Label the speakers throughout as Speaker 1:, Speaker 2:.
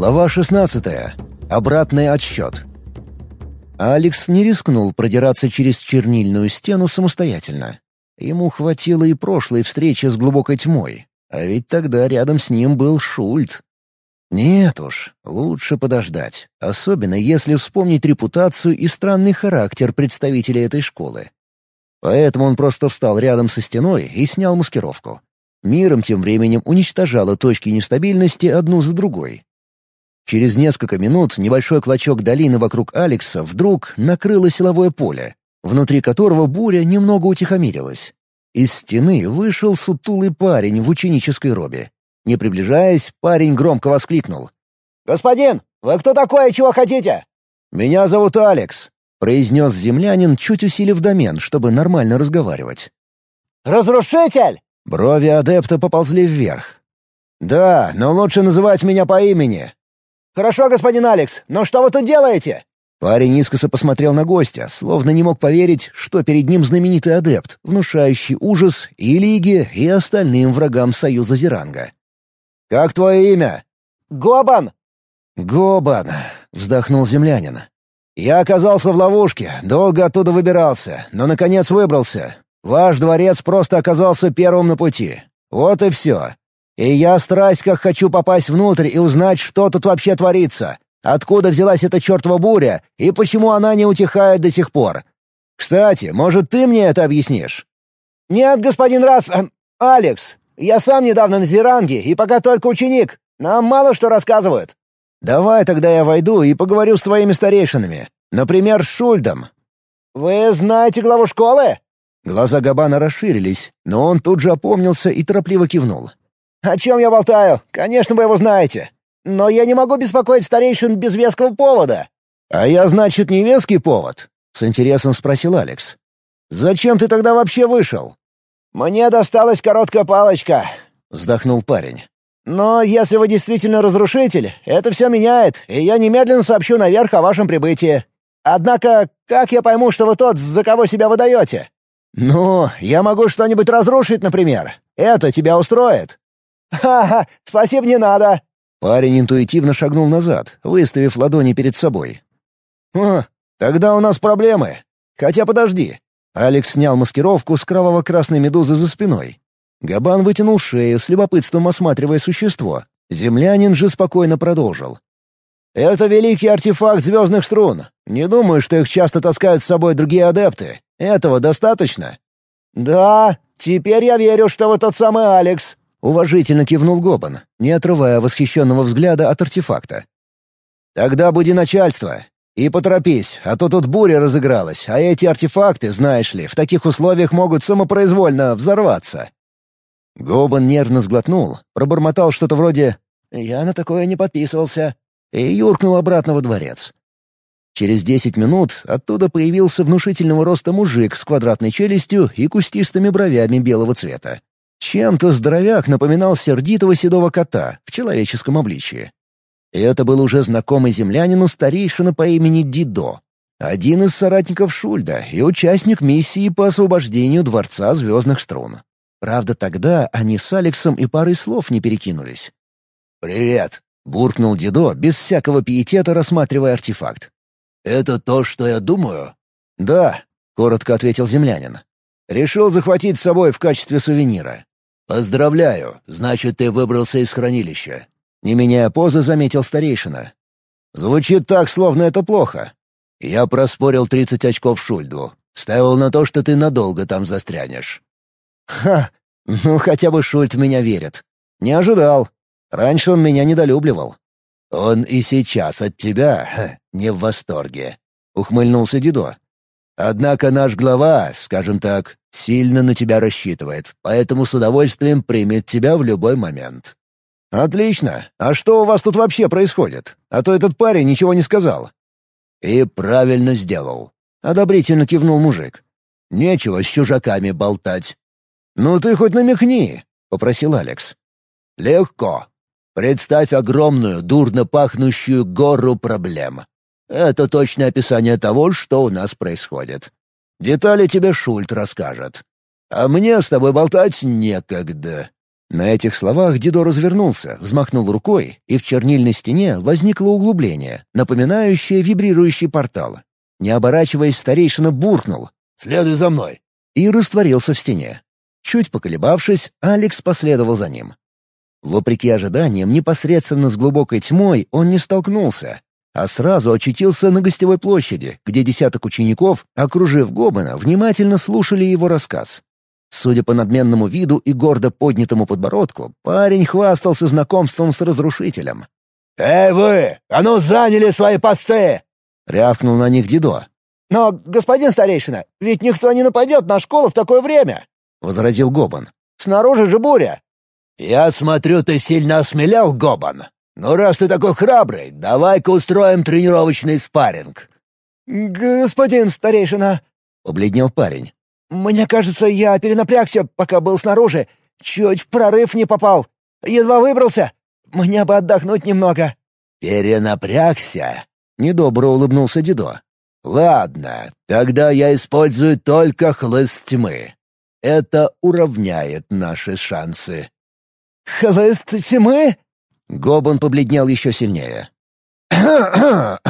Speaker 1: Глава 16. Обратный отсчет. Алекс не рискнул продираться через чернильную стену самостоятельно. Ему хватило и прошлой встречи с глубокой тьмой, а ведь тогда рядом с ним был Шульт. Нет уж, лучше подождать, особенно если вспомнить репутацию и странный характер представителей этой школы. Поэтому он просто встал рядом со стеной и снял маскировку. Миром тем временем уничтожала точки нестабильности одну за другой, Через несколько минут небольшой клочок долины вокруг Алекса вдруг накрыло силовое поле, внутри которого буря немного утихомирилась. Из стены вышел сутулый парень в ученической робе. Не приближаясь, парень громко воскликнул.
Speaker 2: «Господин, вы кто такой и чего хотите?»
Speaker 1: «Меня зовут Алекс», — произнес землянин, чуть усилив домен, чтобы нормально разговаривать.
Speaker 2: «Разрушитель!»
Speaker 1: Брови адепта поползли вверх. «Да, но лучше называть меня по имени.
Speaker 2: «Хорошо, господин Алекс, но что вы тут делаете?»
Speaker 1: Парень искоса посмотрел на гостя, словно не мог поверить, что перед ним знаменитый адепт, внушающий ужас и Лиге, и остальным врагам Союза Зеранга. «Как твое имя?»
Speaker 2: «Гобан!»
Speaker 1: «Гобан», — вздохнул землянин. «Я оказался в ловушке, долго оттуда выбирался, но, наконец, выбрался. Ваш дворец просто оказался первым на пути. Вот и все. И я страсть как хочу попасть внутрь и узнать, что тут вообще творится. Откуда взялась эта чертова буря, и почему она не утихает до сих пор. Кстати, может, ты мне это объяснишь?»
Speaker 2: «Нет, господин Расс... Э, Алекс, я сам недавно на Зеранге и пока только ученик. Нам мало что рассказывают».
Speaker 1: «Давай тогда я войду и поговорю с твоими старейшинами. Например, с Шульдом».
Speaker 2: «Вы знаете главу школы?»
Speaker 1: Глаза Габана расширились, но он тут же опомнился и торопливо кивнул.
Speaker 2: «О чем я болтаю? Конечно, вы его знаете. Но я не могу беспокоить старейшин без веского повода».
Speaker 1: «А я, значит, не веский повод?» — с интересом спросил Алекс. «Зачем ты тогда вообще вышел?»
Speaker 2: «Мне досталась короткая палочка», —
Speaker 1: вздохнул парень.
Speaker 2: «Но если вы действительно разрушитель, это все меняет, и я немедленно сообщу наверх о вашем прибытии. Однако, как я пойму, что вы тот, за кого себя выдаете?»
Speaker 1: «Ну, я могу что-нибудь разрушить, например. Это тебя устроит?»
Speaker 2: «Ха-ха, спасибо, не надо!»
Speaker 1: Парень интуитивно шагнул назад, выставив ладони перед собой. «О, тогда у нас проблемы. Хотя подожди». Алекс снял маскировку с кроваво-красной медузы за спиной. Габан вытянул шею, с любопытством осматривая существо. Землянин же спокойно продолжил. «Это великий артефакт звездных струн. Не думаю, что их часто таскают с собой другие адепты. Этого достаточно?»
Speaker 2: «Да, теперь я верю, что вы тот самый Алекс», —
Speaker 1: уважительно кивнул Гобан, не отрывая восхищенного взгляда от артефакта. «Тогда буди начальство. И поторопись, а то тут буря разыгралась, а эти артефакты, знаешь ли, в таких условиях могут самопроизвольно взорваться». Гобан нервно сглотнул, пробормотал что-то вроде «Я на такое не подписывался» и юркнул обратно во дворец. Через десять минут оттуда появился внушительного роста мужик с квадратной челюстью и кустистыми бровями белого цвета. Чем-то здоровяк напоминал сердитого седого кота в человеческом обличии. Это был уже знакомый землянину старейшина по имени Дидо, один из соратников Шульда и участник миссии по освобождению Дворца Звездных Струн. Правда, тогда они с Алексом и парой слов не перекинулись. «Привет!» — буркнул Дидо, без всякого пиетета рассматривая артефакт. «Это то, что я думаю?» «Да», — коротко ответил землянин. «Решил захватить с собой в качестве сувенира. «Поздравляю, значит, ты выбрался из хранилища». Не меняя позы, заметил старейшина. «Звучит так, словно это плохо. Я проспорил тридцать очков Шульду. Ставил на то, что ты надолго там застрянешь». «Ха! Ну, хотя бы Шульд меня верит. Не ожидал. Раньше он меня недолюбливал». «Он и сейчас от тебя ха, не в восторге», — ухмыльнулся Дидо. «Однако наш глава, скажем так, Сильно на тебя рассчитывает, поэтому с удовольствием примет тебя в любой момент». «Отлично. А что у вас тут вообще происходит? А то этот парень ничего не сказал». «И правильно сделал», — одобрительно кивнул мужик. «Нечего с чужаками болтать». «Ну ты хоть намекни», — попросил Алекс. «Легко. Представь огромную, дурно пахнущую гору проблем. Это точное описание того, что у нас происходит. Детали тебе Шульт расскажет. А мне с тобой болтать некогда. На этих словах Дидо развернулся, взмахнул рукой, и в чернильной стене возникло углубление, напоминающее вибрирующий портал. Не оборачиваясь, старейшина буркнул
Speaker 3: «Следуй за мной!»
Speaker 1: и растворился в стене. Чуть поколебавшись, Алекс последовал за ним. Вопреки ожиданиям, непосредственно с глубокой тьмой он не столкнулся, а сразу очутился на гостевой площади, где десяток учеников, окружив Гобана, внимательно слушали его рассказ. Судя по надменному виду и гордо поднятому подбородку, парень хвастался знакомством с разрушителем.
Speaker 3: «Эй вы! А ну заняли свои посты!»
Speaker 1: — рявкнул на них Дидо.
Speaker 2: «Но, господин старейшина, ведь никто не нападет на школу в такое время!»
Speaker 1: — возразил Гобан.
Speaker 2: «Снаружи же буря!»
Speaker 3: «Я смотрю, ты сильно осмелял, Гобан. Ну, раз ты такой храбрый, давай-ка устроим тренировочный спарринг».
Speaker 2: «Господин старейшина!» — побледнел парень. «Мне кажется, я перенапрягся, пока был снаружи. Чуть в прорыв не попал. Едва выбрался. Мне бы отдохнуть немного».
Speaker 3: «Перенапрягся?»
Speaker 1: — недобро улыбнулся Дидо.
Speaker 3: «Ладно, тогда я использую только хлыст тьмы. Это уравняет наши шансы».
Speaker 2: «Хлыст тьмы?»
Speaker 1: Гобан побледнел еще сильнее.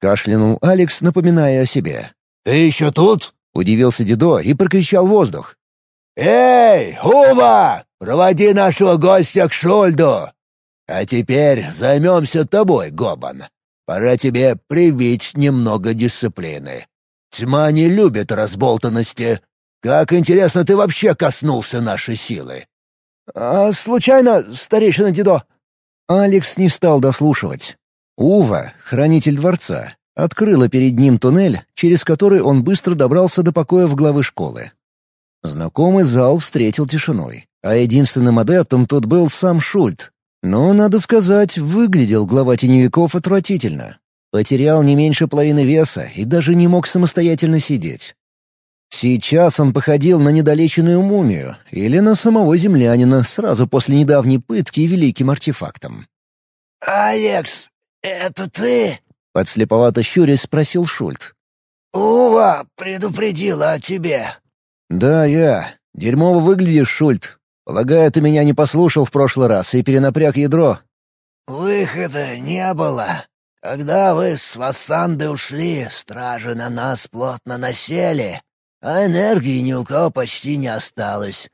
Speaker 1: кашлянул Алекс, напоминая о себе.
Speaker 3: «Ты еще тут?»
Speaker 1: — удивился Дидо и прокричал воздух.
Speaker 3: «Эй, Ува! Проводи нашего гостя к Шульду! А теперь займемся тобой, Гобан. Пора тебе привить немного дисциплины. Тьма не любит разболтанности. Как интересно ты вообще коснулся нашей силы!»
Speaker 2: «А случайно, старейшина Дидо?»
Speaker 1: Алекс не стал дослушивать. Ува, хранитель дворца, открыла перед ним туннель, через который он быстро добрался до покоев главы школы. Знакомый зал встретил тишиной, а единственным адептом тут был сам Шульт. Но, надо сказать, выглядел глава теневиков отвратительно. Потерял не меньше половины веса и даже не мог самостоятельно сидеть. Сейчас он походил на недолеченную мумию или на самого землянина сразу после недавней пытки великим артефактом.
Speaker 3: «Алекс, это ты?»
Speaker 1: — подслеповато щурясь спросил Шульт.
Speaker 3: «Ува предупредила о тебе».
Speaker 1: «Да, я. Дерьмово выглядишь, Шульт. Полагаю, ты меня не послушал в прошлый раз и перенапряг ядро».
Speaker 3: «Выхода не было. Когда вы с Вассанды ушли, стражи на нас плотно насели, а энергии ни у кого почти не осталось.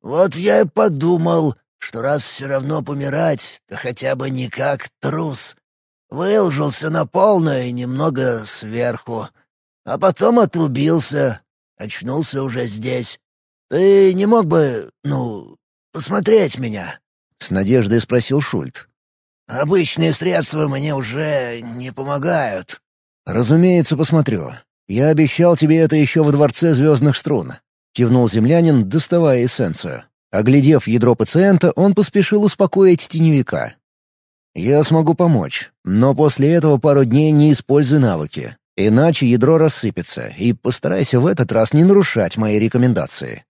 Speaker 3: Вот я и подумал, что раз все равно помирать, то хотя бы не как трус. Выложился на полное и немного сверху, а потом отрубился, очнулся уже здесь. Ты не мог бы, ну, посмотреть меня?»
Speaker 1: — с надеждой спросил Шульт.
Speaker 3: «Обычные средства мне уже не помогают».
Speaker 1: «Разумеется, посмотрю. «Я обещал тебе это еще во Дворце Звездных Струн», — кивнул землянин, доставая эссенцию. Оглядев ядро пациента, он поспешил успокоить теневика. «Я смогу помочь, но после этого пару дней не используй навыки, иначе ядро рассыпется, и постарайся в этот раз не нарушать мои рекомендации».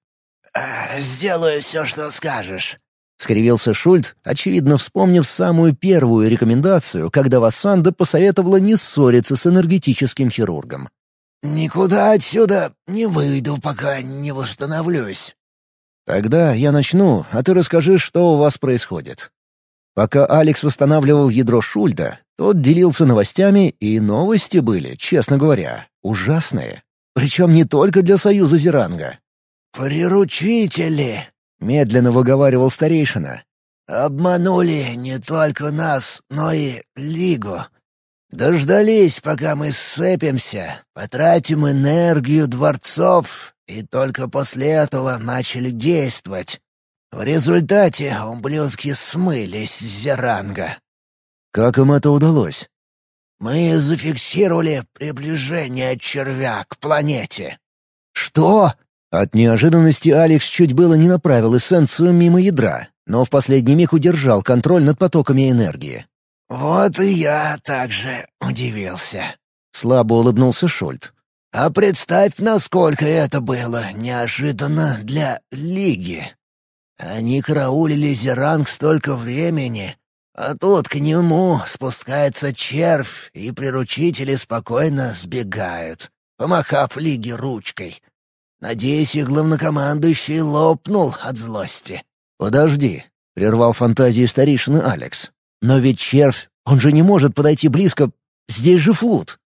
Speaker 3: «Сделаю все, что скажешь», —
Speaker 1: скривился Шульт, очевидно вспомнив самую первую рекомендацию, когда Вассанда посоветовала не ссориться с энергетическим хирургом.
Speaker 3: «Никуда отсюда не выйду, пока не восстановлюсь».
Speaker 1: «Тогда я начну, а ты расскажи, что у вас происходит». Пока Алекс восстанавливал ядро Шульда, тот делился новостями, и новости были, честно говоря, ужасные. Причем не только для Союза Зеранга.
Speaker 3: «Приручители», — медленно выговаривал старейшина. «Обманули не только нас, но и Лигу. Дождались, пока мы сцепимся, потратим энергию дворцов, и только после этого начали действовать. В результате ублюдки смылись с Зеранга.
Speaker 1: Как им это удалось?
Speaker 3: Мы зафиксировали приближение червя к планете.
Speaker 1: Что? От неожиданности Алекс чуть было не направил эссенцию мимо ядра, но в последний миг удержал контроль над потоками энергии.
Speaker 3: «Вот и я также удивился», —
Speaker 1: слабо улыбнулся Шульт.
Speaker 3: «А представь, насколько это было неожиданно для Лиги. Они караулили Зеранг столько времени, а тут к нему спускается червь, и приручители спокойно сбегают, помахав Лиге ручкой. Надеюсь, и главнокомандующий лопнул от злости.
Speaker 1: «Подожди», — прервал фантазии старейшины Алекс. «Но ведь червь, он же не может подойти близко. Здесь же флут».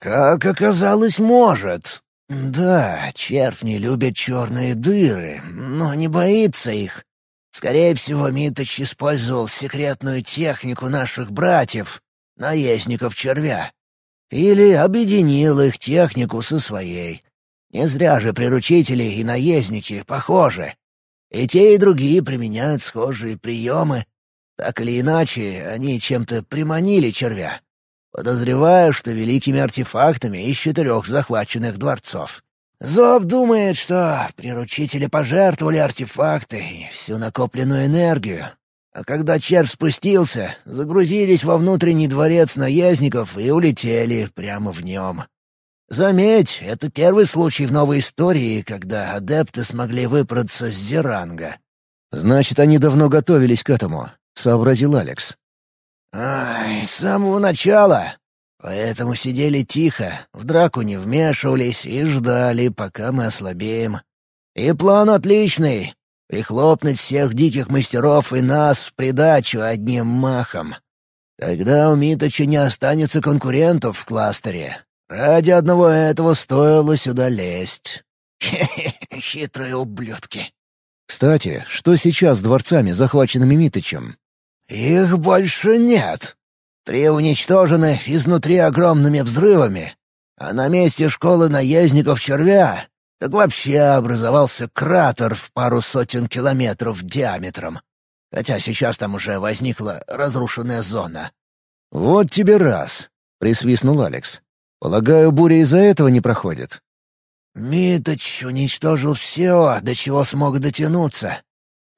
Speaker 3: «Как оказалось, может. Да, червь не любит черные дыры, но не боится их. Скорее всего, Миточ использовал секретную технику наших братьев, наездников червя. Или объединил их технику со своей. Не зря же приручители и наездники похожи. И те, и другие применяют схожие приемы. Так или иначе, они чем-то приманили червя. Подозреваю, что великими артефактами из четырех захваченных дворцов. Зоб думает, что приручители пожертвовали артефакты и всю накопленную энергию, а когда червь спустился, загрузились во внутренний дворец наездников и улетели прямо в нем. Заметь, это первый случай в новой истории, когда адепты смогли выбраться с Зеранга.
Speaker 1: «Значит, они давно готовились к этому», — сообразил Алекс.
Speaker 3: «Ай, с самого начала. Поэтому сидели тихо, в драку не вмешивались и ждали, пока мы ослабеем. И план отличный. Прихлопнуть всех диких мастеров и нас в придачу одним махом. Тогда у Миточа не останется конкурентов в кластере. Ради одного этого стоило сюда лезть. Хе-хе, хитрые ублюдки.
Speaker 1: Кстати, что сейчас с дворцами, захваченными Миточем?
Speaker 3: Их больше нет. Три уничтожены изнутри огромными взрывами. А на месте школы наездников червя так вообще образовался кратер в пару сотен километров диаметром. Хотя сейчас там уже возникла разрушенная зона.
Speaker 1: «Вот тебе раз», — присвистнул Алекс. «Полагаю, буря из-за этого не проходит?»
Speaker 3: «Миточ уничтожил все, до чего смог дотянуться.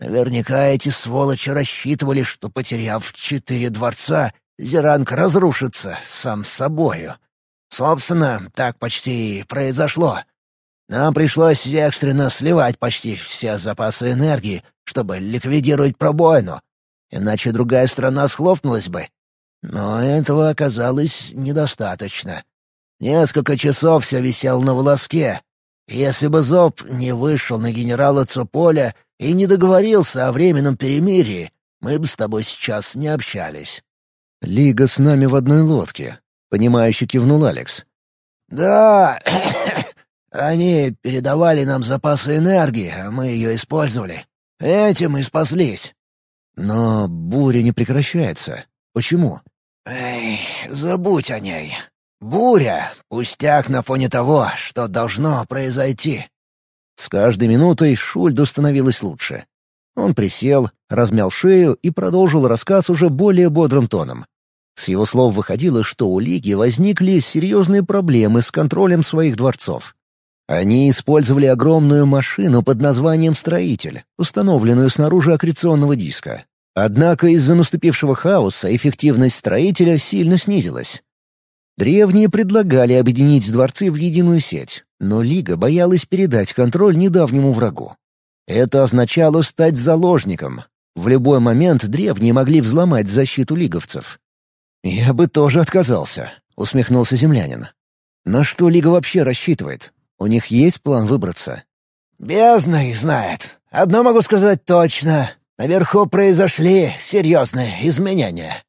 Speaker 3: Наверняка эти сволочи рассчитывали, что, потеряв четыре дворца, Зеранг разрушится сам собою. Собственно, так почти и произошло. Нам пришлось экстренно сливать почти все запасы энергии, чтобы ликвидировать пробоину, иначе другая страна схлопнулась бы. Но этого оказалось недостаточно. Несколько часов все висел на волоске. Если бы Зоб не вышел на генерала Цополя и не договорился о временном перемирии, мы бы с тобой сейчас не общались.
Speaker 1: «Лига с нами в одной лодке», — понимающе кивнул Алекс.
Speaker 3: «Да, Они передавали нам запасы энергии, а мы ее использовали. Этим и спаслись.
Speaker 1: Но буря не прекращается. Почему?
Speaker 3: Эй, забудь о ней. Буря — пустяк на фоне того, что должно произойти.
Speaker 1: С каждой минутой Шульду становилось лучше. Он присел, размял шею и продолжил рассказ уже более бодрым тоном. С его слов выходило, что у Лиги возникли серьезные проблемы с контролем своих дворцов. Они использовали огромную машину под названием «Строитель», установленную снаружи аккреционного диска. Однако из-за наступившего хаоса эффективность строителя сильно снизилась. Древние предлагали объединить дворцы в единую сеть, но Лига боялась передать контроль недавнему врагу. Это означало стать заложником. В любой момент древние могли взломать защиту лиговцев. «Я бы тоже отказался», — усмехнулся землянин. «На что Лига вообще рассчитывает? У них есть план выбраться?»
Speaker 3: «Бездна их знает. Одно могу сказать точно. Наверху произошли серьезные изменения».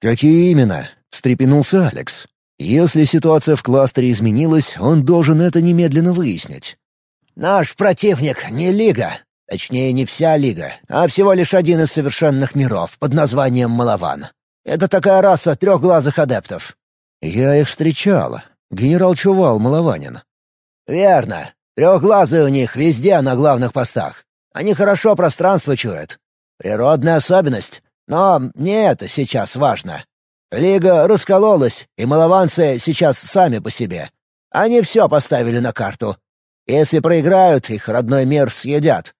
Speaker 1: «Какие именно?» — встрепенулся Алекс. «Если ситуация в кластере изменилась, он должен это немедленно выяснить».
Speaker 3: «Наш противник не Лига. Точнее, не вся Лига, а всего лишь один из совершенных миров под названием Малаван. Это такая раса трехглазых адептов».
Speaker 1: «Я их встречал. Генерал Чувал Малаванин.
Speaker 3: «Верно. Трехглазые у них везде на главных постах. Они хорошо пространство чуют. Природная особенность. Но не это сейчас важно. Лига раскололась, и малованцы сейчас сами по себе. Они все поставили на карту. Если проиграют, их родной мир съедят.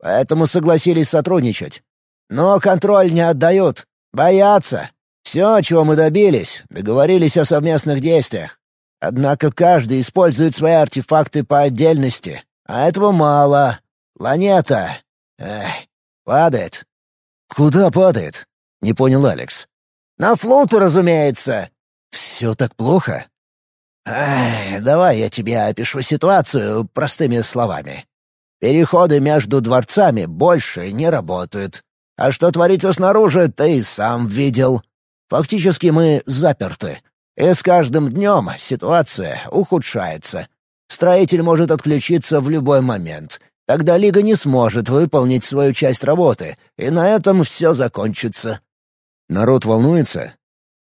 Speaker 3: Поэтому согласились сотрудничать. Но контроль не отдают. Боятся. Все, чего мы добились, договорились о совместных действиях. Однако каждый использует свои артефакты по отдельности, а этого мало. Планета... Эх, падает.
Speaker 1: «Куда падает?» — не понял Алекс.
Speaker 3: «На флоту, разумеется».
Speaker 1: «Все так плохо?»
Speaker 3: Эх, давай я тебе опишу ситуацию простыми словами. Переходы между дворцами больше не работают. А что творится снаружи, ты и сам видел. Фактически мы заперты. И с каждым днем ситуация ухудшается. Строитель может отключиться в любой момент. Тогда Лига не сможет выполнить свою часть работы, и на этом все закончится.
Speaker 1: Народ волнуется?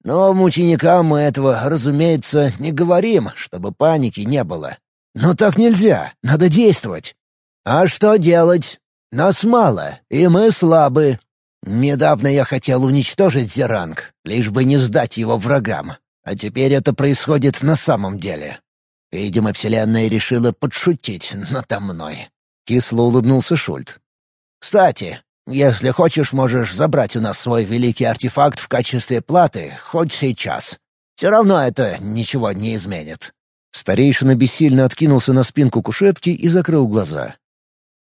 Speaker 3: Но ученикам мы этого, разумеется, не говорим, чтобы паники не было.
Speaker 1: Но так нельзя, надо действовать.
Speaker 3: А что делать? Нас мало, и мы слабы. Недавно я хотел уничтожить Зеранг, лишь бы не сдать его врагам. А теперь это происходит на самом деле. Видимо, Вселенная решила подшутить надо мной.
Speaker 1: Кисло улыбнулся Шульт.
Speaker 3: «Кстати, если хочешь, можешь забрать у нас свой великий артефакт в качестве платы хоть сейчас. Все равно это ничего не изменит».
Speaker 1: Старейшина бессильно откинулся на спинку кушетки и закрыл глаза.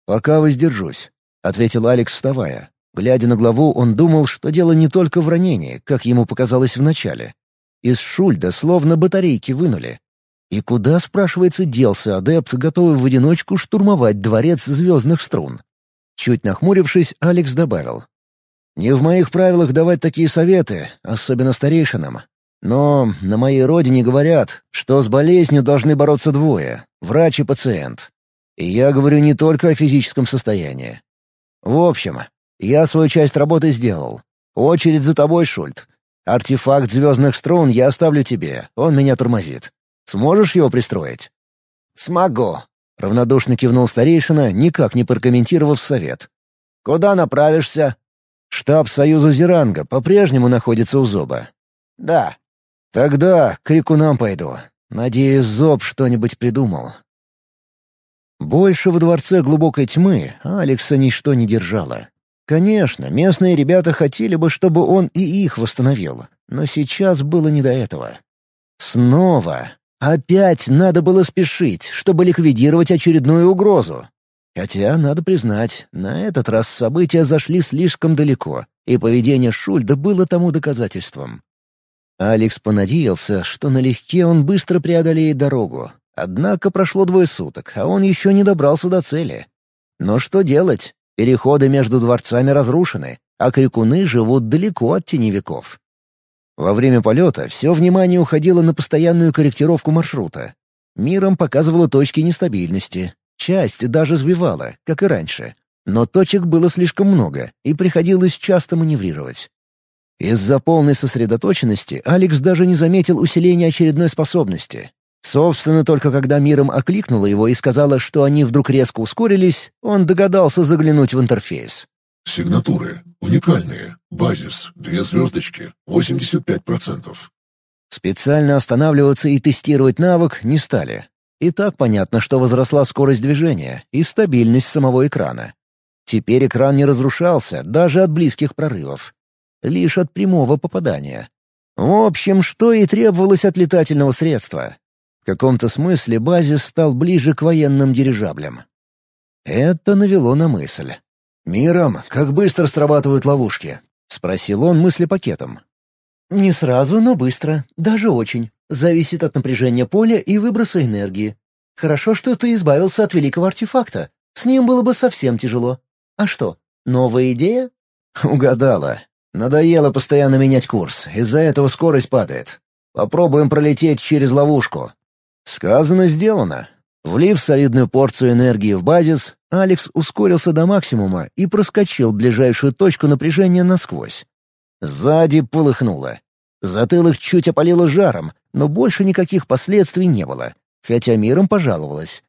Speaker 1: «Пока воздержусь», — ответил Алекс, вставая. Глядя на главу, он думал, что дело не только в ранении, как ему показалось вначале. Из Шульда словно батарейки вынули. И куда, спрашивается, делся адепт, готовый в одиночку штурмовать дворец звездных струн? Чуть нахмурившись, Алекс добавил. «Не в моих правилах давать такие советы, особенно старейшинам. Но на моей родине говорят, что с болезнью должны бороться двое — врач и пациент. И я говорю не только о физическом состоянии. В общем, я свою часть работы сделал. Очередь за тобой, Шульт. Артефакт звездных струн я оставлю тебе, он меня тормозит. Сможешь его пристроить?»
Speaker 3: «Смогу», —
Speaker 1: равнодушно кивнул старейшина, никак не прокомментировав совет.
Speaker 3: «Куда направишься?»
Speaker 1: «Штаб Союза Зеранга по-прежнему находится у Зоба».
Speaker 3: «Да».
Speaker 1: «Тогда к крикунам пойду. Надеюсь, Зоб что-нибудь придумал». Больше во дворце глубокой тьмы Алекса ничто не держало. Конечно, местные ребята хотели бы, чтобы он и их восстановил, но сейчас было не до этого. Снова. Опять надо было спешить, чтобы ликвидировать очередную угрозу. Хотя, надо признать, на этот раз события зашли слишком далеко, и поведение Шульда было тому доказательством. Алекс понадеялся, что налегке он быстро преодолеет дорогу. Однако прошло двое суток, а он еще не добрался до цели. Но что делать? Переходы между дворцами разрушены, а крикуны живут далеко от теневиков. Во время полета все внимание уходило на постоянную корректировку маршрута. Миром показывала точки нестабильности. Часть даже сбивала, как и раньше. Но точек было слишком много, и приходилось часто маневрировать. Из-за полной сосредоточенности Алекс даже не заметил усиления очередной способности. Собственно, только когда миром окликнула его и сказала, что они вдруг резко ускорились, он догадался заглянуть в интерфейс.
Speaker 4: Сигнатуры. Уникальные. Базис. Две звездочки. 85%.
Speaker 1: Специально останавливаться и тестировать навык не стали. И так понятно, что возросла скорость движения и стабильность самого экрана. Теперь экран не разрушался даже от близких прорывов. Лишь от прямого попадания. В общем, что и требовалось от летательного средства. В каком-то смысле базис стал ближе к военным дирижаблям. Это навело на мысль. «Миром, как быстро срабатывают ловушки?» — спросил он мыслепакетом.
Speaker 2: «Не сразу, но быстро. Даже очень. Зависит от напряжения поля и выброса энергии. Хорошо, что ты избавился от великого артефакта. С ним было бы совсем тяжело. А что, новая идея?»
Speaker 1: «Угадала. Надоело постоянно менять курс. Из-за этого скорость падает. Попробуем пролететь через ловушку». Сказано, сделано. Влив солидную порцию энергии в базис, Алекс ускорился до максимума и проскочил ближайшую точку напряжения насквозь. Сзади полыхнуло. Затылок чуть опалило жаром, но больше никаких последствий не было, хотя миром пожаловалась.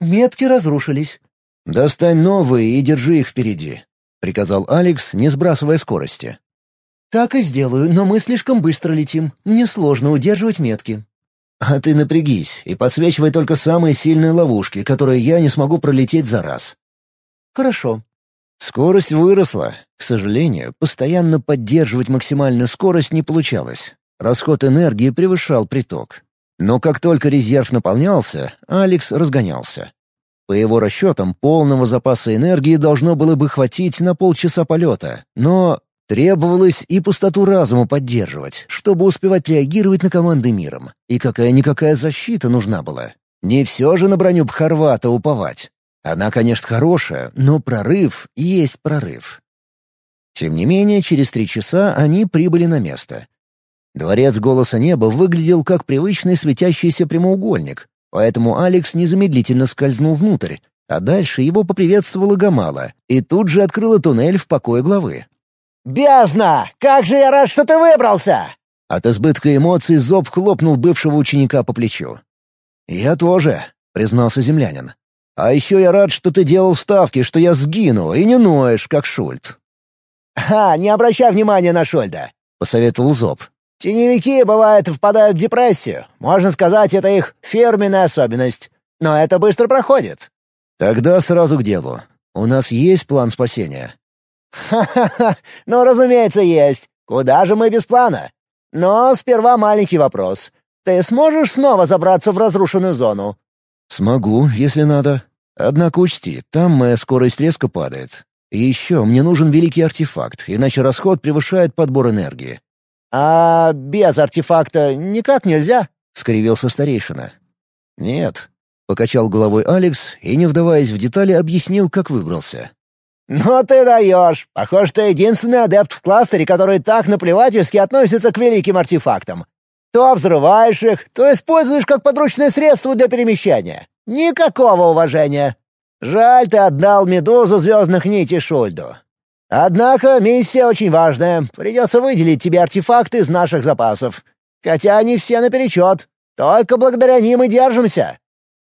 Speaker 2: «Метки разрушились».
Speaker 1: «Достань новые и держи их впереди», — приказал Алекс, не сбрасывая скорости.
Speaker 2: «Так и сделаю, но мы слишком быстро летим. Мне сложно удерживать метки».
Speaker 1: А ты напрягись и подсвечивай только самые сильные ловушки, которые я не смогу пролететь за раз.
Speaker 2: Хорошо.
Speaker 1: Скорость выросла. К сожалению, постоянно поддерживать максимальную скорость не получалось. Расход энергии превышал приток. Но как только резерв наполнялся, Алекс разгонялся. По его расчетам, полного запаса энергии должно было бы хватить на полчаса полета, но Требовалось и пустоту разума поддерживать, чтобы успевать реагировать на команды миром. И какая-никакая защита нужна была. Не все же на броню Бхарвата уповать. Она, конечно, хорошая, но прорыв есть прорыв. Тем не менее, через три часа они прибыли на место. Дворец Голоса Неба выглядел как привычный светящийся прямоугольник, поэтому Алекс незамедлительно скользнул внутрь, а дальше его поприветствовала Гамала и тут же открыла туннель в покое главы.
Speaker 2: «Бездна! Как же я рад, что ты выбрался!»
Speaker 1: От избытка эмоций Зоб хлопнул бывшего ученика по плечу. «Я тоже», — признался землянин. «А еще я рад, что ты делал ставки, что я сгину, и не ноешь, как Шульт».
Speaker 2: «Ха, не обращай внимания на Шульда», — посоветовал Зоб. «Теневики, бывает, впадают в депрессию. Можно сказать, это их фирменная особенность. Но это быстро проходит».
Speaker 1: «Тогда сразу к делу. У нас есть план спасения?»
Speaker 2: «Ха-ха-ха! Ну, разумеется, есть. Куда же мы без плана? Но сперва маленький вопрос. Ты сможешь снова забраться в разрушенную зону?»
Speaker 1: «Смогу, если надо. Однако учти, там моя скорость резко падает. И еще мне нужен великий артефакт, иначе расход превышает подбор энергии».
Speaker 2: «А без артефакта никак нельзя?»
Speaker 1: — скривился старейшина. «Нет», — покачал головой Алекс и, не вдаваясь в детали, объяснил, как выбрался.
Speaker 2: «Ну ты даешь! Похоже, ты единственный адепт в кластере, который так наплевательски относится к великим артефактам. То взрываешь их, то используешь как подручное средство для перемещения. Никакого уважения. Жаль, ты отдал медузу звездных нитей Шульду. Однако миссия очень важная. Придется выделить тебе артефакты из наших запасов. Хотя они все наперечет. Только благодаря ним и держимся».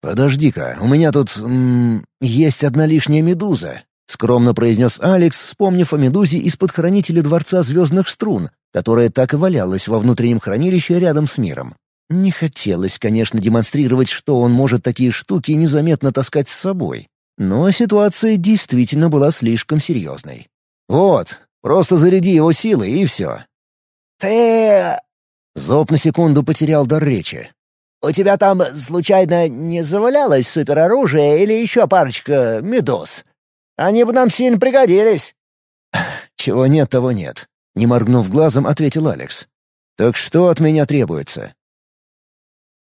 Speaker 1: «Подожди-ка, у меня тут... М -м, есть одна лишняя медуза», — скромно произнес Алекс, вспомнив о медузе из-под хранителя Дворца Звездных Струн, которая так и валялась во внутреннем хранилище рядом с миром. Не хотелось, конечно, демонстрировать, что он может такие штуки незаметно таскать с собой. Но ситуация действительно была слишком серьезной. «Вот, просто заряди его силой, и все».
Speaker 2: «Ты...»
Speaker 1: Зоб на секунду потерял дар речи.
Speaker 2: «У тебя там, случайно, не завалялось супероружие или еще парочка медуз? Они бы нам сильно пригодились».
Speaker 1: «Чего нет, того нет», — не моргнув глазом, ответил Алекс. «Так что от меня требуется?»